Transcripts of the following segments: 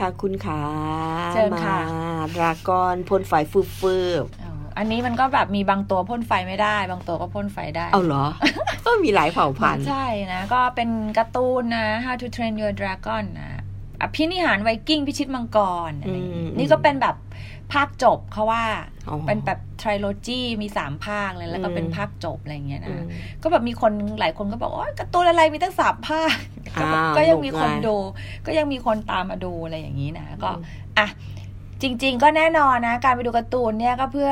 คะคุณขาเชิญค่ะมาดรากอนพ่นไฟฟืบฟืบอ๋ออันนี้มันก็แบบมีบางตัวพ่นไฟไม่ได้ บางตัวก็พ่นไฟได้ เอาเหรอ ก็มีหลายเผ่าพันธุ์ ใช่นะ ก็เป็นการ์ตูนนะ How to Train Your Dragon นะอภินิหารไวกิ้งพิชิตมังกรอะไรอย่างงี้อืมนี่ก็เป็นแบบ ภาคจบเขาว่าอ๋อเป็นแบบทริโลจีมีสามภาคเลยแล้วก็เป็นอืมภาคจบอะไรอย่างเงี้ยอืนะมก็แบบมีคนหลายคนก็บอกโอ้ยการ์ตูนอะไรมีตั้งสามภาค ก็แบบอ้าวก็ยังมีคนลูกไงดู ก็ยังมีคนตามมาดูอะไรอย่างนี้นะก็อืมอะ จริง ๆ ก็แน่นอนนะ การไปดูการ์ตูนเนี่ยก็เพื่อ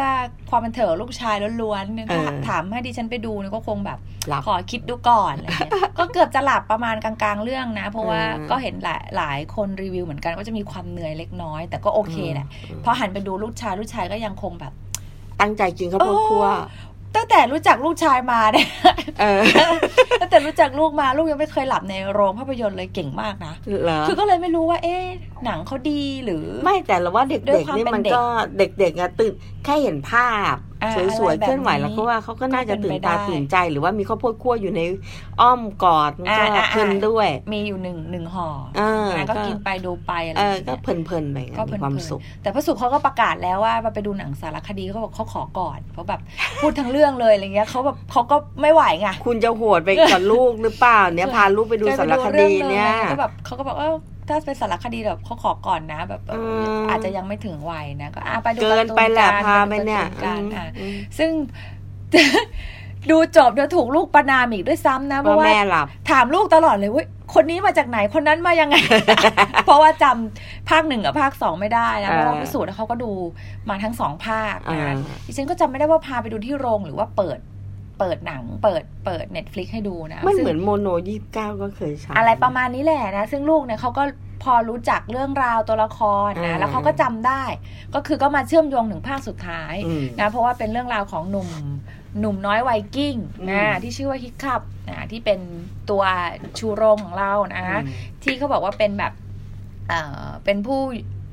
ความบันเทิงลูกชายล้วนๆเนี่ยถ้าเออถามให้ดิฉันไปดูเนี่ยก็คงแบบหลับขอคิดดูก่อนอะไรเงี้ยก็เกือบจะหลับประมาณกลางๆเรื่องนะ เพราะว่าอืมก็เห็นหลายหลายคนรีวิวเหมือนกันก็จะมีความเหนื่อยเล็กน้อย แต่ก็โอเคแหละมพอหันไปดูลูกชายลูกชายก็ยังคงแบบ ตั้งใจกินข้าวโพดคั่วตั้งแต่รู้จักลูกชายมาเนี่ย เออตั้งแต่รู้จักลูกมาลูกยังไม่เคยหลับในโรงภาพยนตร์เลยเก่งมากนะเหรอคือก็เลยไม่รู้ว่า เอ๊ะหนังเขาดีหรือ ไม่แต่เราว่าเด้ด็วยกความๆนี่เป็นมันเด็กก็เด็กๆอะตื่นแค่เห็นภาพอ่าสวยอะไรๆแบบเคลื่อนไหวนี้แล้วก็ว่าเขาก็น่าจะก็เป็นตื่นไปตาได้ตื่นใจ หรือว่ามีข้าวโพดคั่วอยู่ในอ้อมกอดมันก็อ่าอ่าอ่าเพลินด้วย มีอยู่หนึ่งหนึ่งห่อเออนะก็ก็กินไปดูไปอะไรเอออย่างก็เงี้ยเพลินๆไปไงก็เพมีความลินๆสุข แต่พระสุเขาก็ประกาศแล้วว่ามาไปดูหนังสารคดีเขาบอกเขาขอก่อนเพราะแบบพูดทั้งเรื่องเลยอะไรเงี้ยเขาแบบเขาก็ไม่ไหวไงคุณจะโหดไปกับลูกหรือเปล่าเนี่ยพาลูกไปดูสารคดีเนี่ยก็แบบเขาก็บอกว่า ถ้าเป็นสารคดีแบบเขาขอก่อนนะแบบเอออมอาจจะยังไม่ถึงวัยนะก็อะไปดูเกินไปแหละพาไปเนี่ยการ์ตูนกันอืมอะอืมซึ่งดูจบเดี๋ยวถูกลูกประนามอีกด้วยซ้ำนะเพว่าราะว่าแม่หลับถามลูกตลอดเลยเว่าคนนี้มาจากไหนคนนั้นมายังไง เพราะว่าจำภาคหนึ่งกับภาคสองไม่ได้นะอ่าเพราะว่าพิสูจน์เขาก็ดูมาทั้งสองภาคอ่านะดิฉันก็จำไม่ได้ว่าพาไปดูที่โรงหรือว่าเปิดเปิดหนังเปิดเปิด Netflix ให้ดูนะมันซึ่งเหมือนโมโนยี่สิบเก้าก็เคยใช้อะไรประมาณนี้แหละนะ ซึ่งลูกเนี่ยเขาก็พ อรู้จักเรื่องราวตัวละครอ่านะแล้วเขาก็จำได้ ก็คือก็มาเชื่อมโยงถึงภาคสุดท้ายอืมนะเพราะว่าเป็นเรื่องราวของหนุ่มหนุ่มน้อยไวกิ้งนะอืมที่ชื่อว่า Hiccup นะที่เป็นตัวชูโรงของเรานะอืมที่เขาบอกว่าเป็นแบบเอ่อเป็นผู้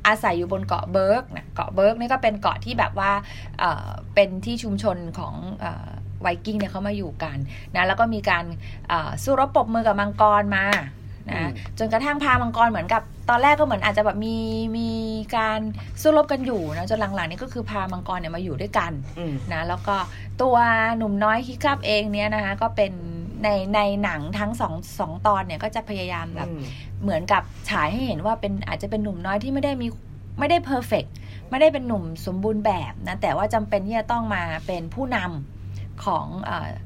อาศัยอยู่บนเกาะเบิร์กนะเกาะเบิร์กนี่ก็เป็นเกาะที่แบบว่าเอ่อเป็นที่ชุมชนของเอ่อไวกิ้งเนี่ยเขามาอยู่กันนะแล้วก็มีการเอ่อสู้รบปรบมือกับมังกรมาอื นะมจนกระทั่งพามังกรเหมือนกับ ตอนแรกก็เหมือนอาจจะแบบมีมีการสู้รบกันอยู่นะจนหลังๆนี่ก็คือพามังกรเนี่ยมาอยู่ด้วยกันอืมนะแล้วก็ตัวหนุ่มน้อย Hiccup เองเนี่ยนะคะก็เป็นในในหนังทั้งสองสองตอนเนี่ยก็จะพยายามแบบอืมเหมือนกับฉายให้เห็นว่าเป็นอาจจะเป็นหนุ่มน้อยที่ไม่ได้มีไม่ได้เพอร์เฟกไม่ได้เป็นหนุ่มสมบูรณ์แบบนะแต่ว่าจำเป็นที่จะต้องมาเป็นผู้นำของเออเออ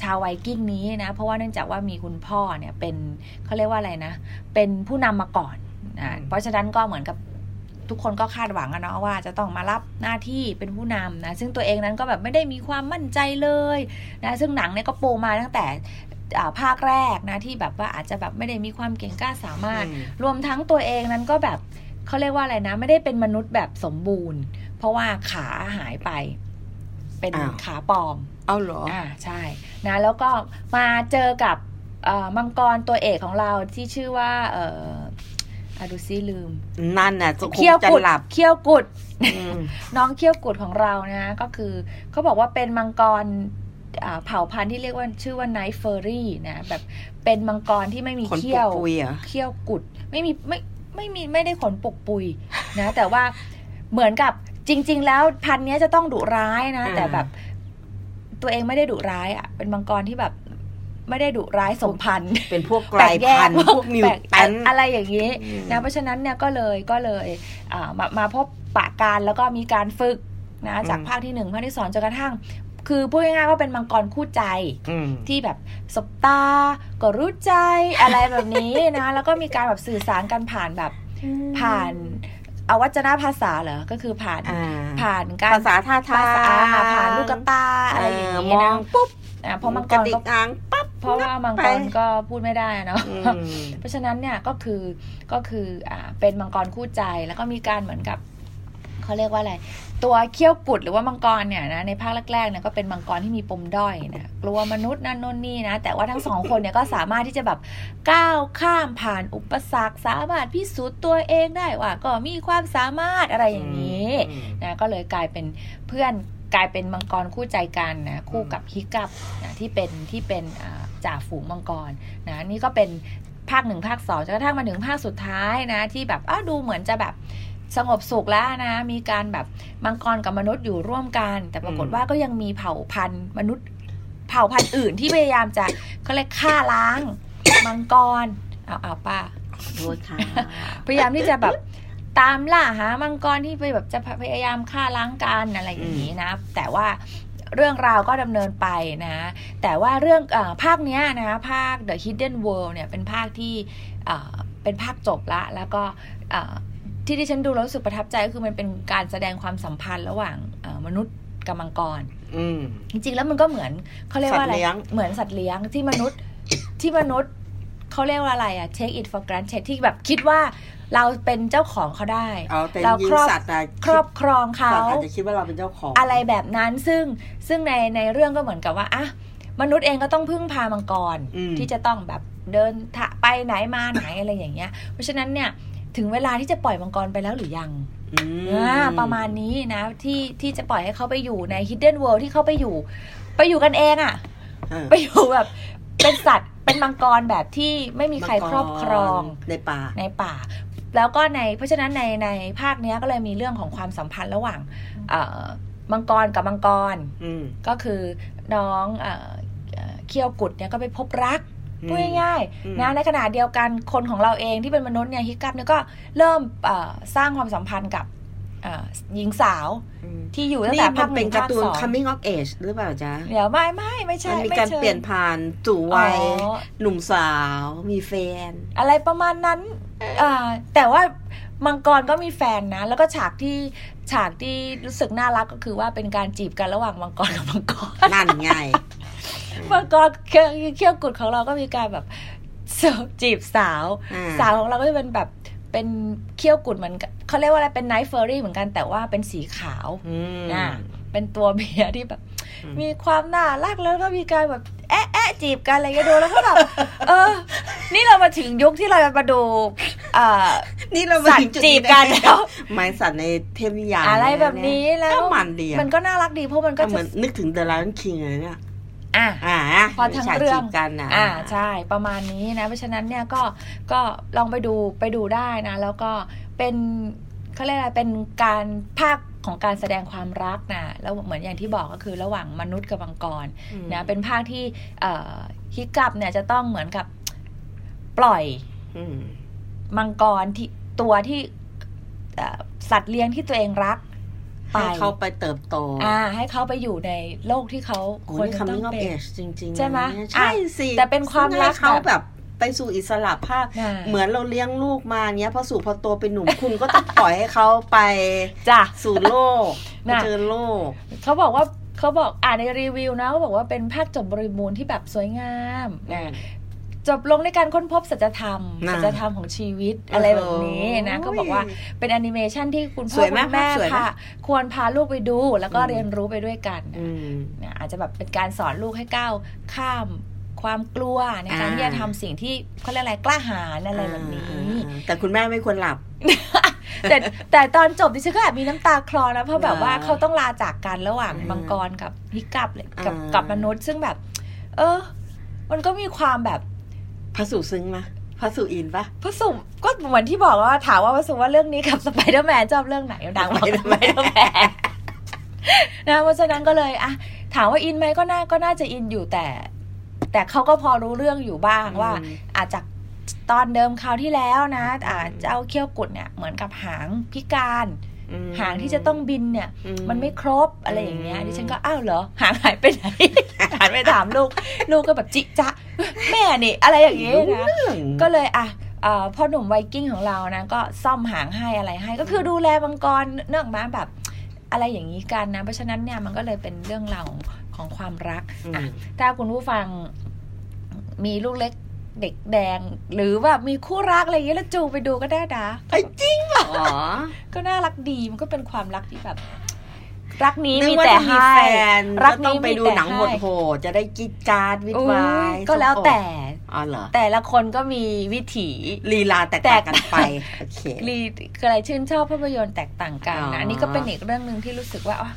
ชาวไวกิ้งนี้นะ เพราะว่าเนื่องจากว่ามีคุณพ่อเนี่ยเป็นเขาเรียกว่าอะไรนะ เป็นผู้นำมาก่อนนะเพราะฉะนั้นก็เหมือนกับทุกคนก็คาดหวังอะเนาะว่าจะต้องมารับหน้าที่เป็นผู้นำนะซึ่งตัวเองนั้นก็แบบไม่ได้มีความมั่นใจเลยนะซึ่งหนังเนี่ยก็ปูมาตั้งแต่อ่าภาคแรกนะที่แบบว่าอาจจะแบบไม่ได้มีความเก่งกล้าสามารถอืมรวมทั้งตัวเองนั้นก็แบบเขาเรียกว่าอะไรนะ ไม่ได้เป็นมนุษย์แบบสมบูรณ์ เพราะว่าขาหายไป เป็นอ้าวขาปลอม เอาเหรออ่าใช่นะแล้วก็มาเจอกับเอ่อมังกรตัวเอกของเราที่ชื่อว่าเอออะดูซิลืม นั่นน่ะคงเขี้ยวจะกุดหลับเขี้ยวกุดอืมน้องเขี้ยวกุดของเรานะก็คือเขาบอกว่าเป็นมังกรอ่าเผ่าพันธุ์ที่เรียกว่าชื่อว่าไนท์เฟอรี่นะแบบเป็นมังกรที่ไม่มีขนเขี้ยวปุยๆเหรอเขี้ยวกุด ไม่มีไม่ไม่มีไม่ได้ขนปกปุยนะ แต่ว่าเหมือนกับจริง ๆ แล้วพันธุ์เนี้ยจะต้องดุร้ายนะอ่าแต่แบบ ตัวเองไม่ได้ดุร้ายอะ เป็นมังกรที่แบบไม่ได้ดุร้ายสมพันธ์เป็นพวกกลายพันธุ์พวกมิวแปลกแตันอะไรอย่างนี้อืมนะเพราะฉะนั้นเนี่ยก็เลยก็เลยอ่ามามาพบปะการแล้วก็มีการฝึกนะจากอืมภาคที่หนึ่งภาคที่สองจนกระทั่ง คือพูดง่ายๆว่าเป็นมังกรคู่ใจอืมที่แบบสบตา ก็รู้ใจอะไรแบบนี้นะ แล้วก็มีการแบบสื่อสารกันผ่านแบบผ่าน อวัจนภาษาเหรอ ก็คือผ่านอ่าผ่านการภาษาท่าทาภางษาผ่านลูกตาอะไรอย่างเมนี้อนะงปุ๊บอะเพราะมังกกระรดิก็กหางปั๊บเพราะว่ามังไปกรก็พูดไม่ได้เนาะอืมเพราะฉะนั้นเนี่ยก็คือก็คืออ่าเป็นมังกรคู่ใจแล้วก็มีการเหมือนกับ เขาเรียกว่าอะไร ตัวเขี้ยวกุดหรือว่ามังกรเนี่ยนะในภาคแรกๆเนี่ยก็เป็นมังกรที่มีปมด้อยนะกลัวมนุษย์นั่นโน่นนี่นะ แต่ว่าทั้งสองคนเนี่ยก็สามารถที่จะแบบก้าวข้ามผ่านอุปสรรคสามารถพิสูจน์ตัวเองได้ว่า ก็มีความสามารถอะไรอย่างนี้อืมนะก็เลยกลายเป็นเพื่อนกลายเป็นมังกรคู่ใจกันนะคู่กับฮิกับนะที่เป็นที่เป็นอ่าจ่าฝูงมังกรนะนี่ก็เป็นภาคหนึ่งภาคสองจนกระทั่งมาถึงภาคสุดท้ายนะ ที่แบบอ้าวดูเหมือนจะแบบ สงบสุขแล้วนะ มีการแบบมังกรกับมนุษย์อยู่ร่วมกัน แต่ปรากฏอืมว่าก็ยังมีเผ่าพันธุ์มนุษย์ เผ่าพันธุ์อื่นที่พยายามจะเขาเรียกฆ่าล้าง มังกรเอาเอาป้าโทษค่ะพยายามที่จะแบบตามล่าหามังกรที่ไปแบบจะพยายามฆ่าล้างกันอะไรอย่างนี้นะ แต่ว่าเรื่องราวก็ดำเนินไปนะ แต่ว่าเรื่องเออภาคเนี้ยนะภาค The Hidden World เนี่ยเป็นภาคที่เอ่อเป็นภาคจบละ แล้วก็เอ่อ ที่ที่ฉันดูแล้วรู้สึกประทับใจก็คือมันเป็นการแสดงความสัมพันธ์ระหว่างเอ่อมนุษย์กับมังกรอืมจริงๆแล้วมันก็เหมือนเขาเรียกว่าอะไรสัตว์เลี้ยงเหมือนสัตว์เลี้ยงที่มนุษย์ที่มนุษย์เขาเรียกว่าอะไรอะ take it for granted ที่แบบคิดว่าเราเป็นเจ้าของเขาได้เอาแต่เรายิงครอบสัตว์อะครอบครองเขาสัตว์อาจจะคิดว่าเราเป็นเจ้าของ อะไรแบบนั้นซึ่งซึ่งในในเรื่องก็เหมือนกับว่าอะมนุษย์เองก็ต้องพึ่งพามังกรอืมที่จะต้องแบบเดินทะไปไหนมาไหนอะไรอย่างเงี้ย เพราะฉะนั้นเนี่ย ถึงเวลาที่จะปล่อยมังกรไปแล้วหรือยังอืมอ่าประมาณนี้นะที่ที่จะปล่อยให้เขาไปอยู่ใน hidden world ที่เขาไปอยู่ ไปอยู่กันเองอะเออไปอยู่แบบเป็นสัตว์เป็นมังกรแบบที่ไม่มีใครครอบครองในป่าในป่า แล้วก็ในเพราะฉะนั้นในในภาคเนี้ยก็เลยมีเรื่องของความสัมพันธ์ระหว่างเอ่อมังกรกับมังกรอืมก็คือน้องเอ่อเอ่อเคียวกุดเนี่ยก็ไปพบรัก พูดง่ายอืมๆนะในขณะเดียวกันคนของเราเองที่เป็นมนุษย์เนี่ยฮิกัปเนี่ยก็เริ่มเอ่อสร้างความสัมพันธ์กับเอ่อหญิงสาวอืมที่อยู่ตั้งนี่แต่มัภานคหเป็นึ่นงการ์ภาคตูนสอง coming of age หรือเปล่าจ๊ะเดี๋ยวไม่ไม่ไม่ใช่มันมีไการชิงเปลี่ยนผ่านสู่วัยอ๋อหนุ่มสาวมีแฟน อะไรประมาณนั้นอ่าแต่ว่ามังกรก็มีแฟนนะ แล้วก็ฉากที่ฉากที่รู้สึกน่ารักก็คือว่าเป็นการจีบกันระหว่างมังกรกับมังกรนั่นไง มังกรเคี้ยวเคี้ยวกุดของเราก็มีการแบบจีบสาวอ่าสาวของเราก็จะเป็นแบบเป็นเขี้ยวกุดเหมือนกันเขาเรียกว่าอะไรเป็นไนท์เฟอร์รี่เหมือนกันแต่ว่าเป็นสีขาวอืมอ่าเป็นตัวเมียที่แบบอืมมีความน่ารักแล้วก็มีการแบบแอะแอะจีบกันอะไรก็ดูแล้วก็แบบเออ นี่เรามาถึงยุคที่เราจะมาดูอ่านี่เราสัมาตถึงว์จุดจีบกันแล้วหมายสัตว์ในเทพนิยายอะไรแบบนี้แล้วก็มันดีอะมันก็น่ารักดีเพราะมันก็เหจะมือนนึกถึง The Lion King เลยเนี่ย อะอ่าพอทั้งฉากเรื่องจีบกันอะอ่าใช่ประมาณนี้นะ เพราะฉะนั้นเนี่ยก็ก็ลองไปดูไปดูได้นะ แล้วก็เป็นเขาเรียกอะไรเป็นการภาคของการแสดงความรักนะแล้วเหมือนอย่างที่บอกก็คือระหว่างมนุษย์กับมังกรอืมนะเป็นภาคที่เอ่อฮิกับเนี่ยจะต้องเหมือนกับปล่อยอืมมังกรที่ตัวที่เอ่อสัตว์เลี้ยงที่ตัวเองรัก ไปให้เขาไปเติบโต อ่า ให้เขาไปอยู่ในโลกที่เขาโอ้ควรนี่จะต้อ coming ง of เป็น age จริงๆใช่ไหมนะเนี่ยอะใช่สิแต่เป็นความรักซึ่งให้เขาแบบแบบไปสู่อิสระภาพอ่าเหมือนเราเลี้ยงลูกมาเนี้ยพอสู่พอโตเป็นหนุ่มคุณก็ต้องปล่อยให้เขาไปจ้ะสู่โลกไปน่ะเจอโลกเขาบอกว่าเขาบอกอ่านในรีวิวนะเขาบอกว่าเป็นภาคจบบริบูรณ์ที่แบบสวยงามนะ จบลงในการค้นพบสัจธรรมน่ะสัจธรรมของชีวิตอะไรแบบนี้นะโอ้ยเขาบอกว่าเป็นแอนิเมชันที่คุณพ่สอวยไหมคุณแม่สวยไหมพาควรพาลูกไปดู แล้วก็อืมเรียนรู้ไปด้วยกันนะอืมนะอาจจะแบบเป็นการสอนลูกให้ก้าวข้ามความกลัวในการอ่าที่จะทำสิ่งที่เขาเรียกอะไรกล้าหาญอะไรแบบนี้อ่าแต่คุณแม่ไม่ควรหลับ แต่แต่ตอนจบดิฉันก็แอบมีน้ำตาคลอนะเพราะแบบว่าอ่าเขาต้องลาจากกันระหว่างอ่ามัมังกรกับ Hiccup เลยกับอ่ากักับมนุษย์ ซึ่งแบบ เออ มันก็มีความแบบ พระสุซึ้งไหมพระสุอินปะพระสุก็เหมือนที่บอกว่าถามว่าพระสุว่าเรื่องนี้กับสไปเดอร์แมนชอบเรื่องไหนดังบอกสไปเดอร์แมนนะเพราะฉะนั้นก็เลยอะถามว่าอินไหมก็น่าก็น่าจะอินอยู่แต่ แต่เขาก็พอรู้เรื่องอยู่บ้างว่าอืมอาจจากตอนเดิมคราวที่แล้วนะอ่าเจ้าเขี้ยวกุดเนี่ยเหมือนกับหางพิการอืม หางที่จะต้องบินเนี่ยอืมันไม่ครบอะไรอย่างเงี้ยอืมดิฉันก็อ้าวเหรอหางหายไปไหนหันไปถามลูก ลูกก็แบบจิจะแม่นี่ อะไรอย่างเงี้ยนะเรื่องก็เลยอะเอ่อพ่อหนุ่มไวกิ้งของเรานะ ก็ซ่อมหางให้อะไรให้ ก็คือดูแลมังกรเนื่องมาแบบอะไรอย่างนี้กันนะ เพราะฉะนั้นเนี่ยมันก็เลยเป็นเรื่องราวของของความรักอือะมถ้าคุณผู้ฟังมีลูกเล็กเด็กแดง หรือว่ามีคู่รักอะไรอย่างเงี้ยแล้วจูงไปดูก็ได้นะไอ้จริงเหรอ ก็น่ารักดีมันก็เป็นความรักที่แบบรักนี้นึกมีว่าแต่จะมีให้แฟนรัก็กต้องนี้ไปมีดูแต่หนังให้โหดๆจะได้กรีดกราร์ดวิดอุ๊วายก็แล้วแต่อ๋อเหรอแต่ละคนก็มีวิถีลีลาแตกต่างกันไปโอเครีอะไรชื่นชอบภาพยนตร์แตกต่างกันอ๋อนะอันนี้ก็เป็นอีกเรื่องหนึ่งที่รู้สึกว่าอ๋อ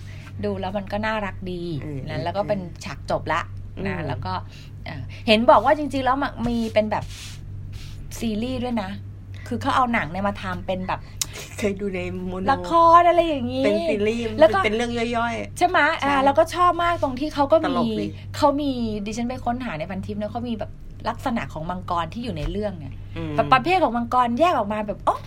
ดูแล้วมันก็น่ารักดีอืมนะแล้วก็เป็นฉากจบละนะอืมแล้วก็อ่าเห็นบอกว่าจริงๆแล้วมันมีเป็นแบบซีรีส์ด้วยนะ คือเขาเอาหนังเนี่ยมาทำเป็นแบบ เคยดูในโมโนละครอะไรอย่างนี้ เป็นซีรีส์แล้วก็เป็นเรื่องย่อยใช่ไหมใช่อ่าแล้วก็ชอบมากตรงที่เขาก็ตลมีกดีเขามีดิฉันไปค้นหาในพันทิปเนี่ยเขามีแบบลักษณะของมังกรที่อยู่ในเรื่องเนี่ยๆอืมแบบประเภทของมังกรแยกออกมาแบบอ๋อ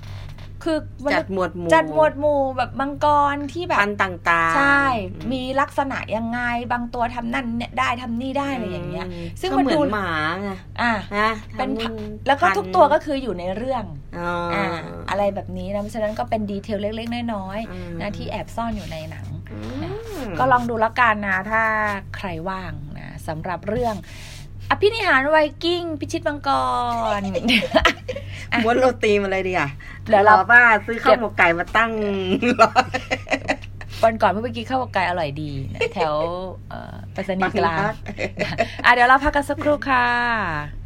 คือมันจัดหมวดหมู่จัดหมวดหมู่แบบมังกรที่แบบพันธุ์ต่างๆ ใช่อืมีลักษณะยังไงบางตัวทำนั่นเนี่ยได้ทำนี่ได้อะไรอย่างเงี้ยมซึ่งก็มันเหมือดูนหมาไงอะนะเป็นทำแล้วก็พันทุกตัวก็คืออยู่ในเรื่อง อ๋อออ่าอะไรแบบนี้นะเพราะฉะนั้นก็เป็นดีเทลเล็กๆน้อยอืมๆนะที่แอบซ่อนอยู่ในหนังอืมก็ลองดูแล้วกันนะถ้าใครว่างนะสำหรับเรื่องอภินิหารไวกิ้ง พิชิตมังกรม้วนโรตีมาเลยดีอะเดี๋ยวเรารอป้าซื้อข้าวหมกไก่มาตั้งรอวันก่อนเพิ่งไปกินข้าวมันไก่อร่อยดีนะแถวเอ่อไปรษณีย์กลางบางรักอะเดี๋ยวเราพักกันสักครู่ค่ะ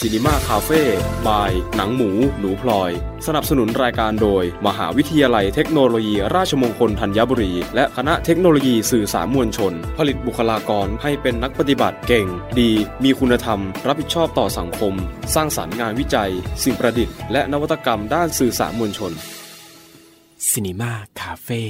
ซีนีมาคาเฟ่บาย หนังหมู หนูพลอย สนับสนุนรายการโดย มหาวิทยาลัยเทคโนโลยี ราชมงคลธัญบุรี และคณะเทคโนโลยีสื่อสารมวลชน ผลิตบุคลากรให้เป็นนักปฏิบัติเก่ง ดี มีคุณธรรม รับผิดชอบต่อสังคม สร้างสารรค์งานวิจัย สิ่งประดิษฐ์และนวัตกรรมด้านสื่อสารมวลชนซีนีมาคาเฟ่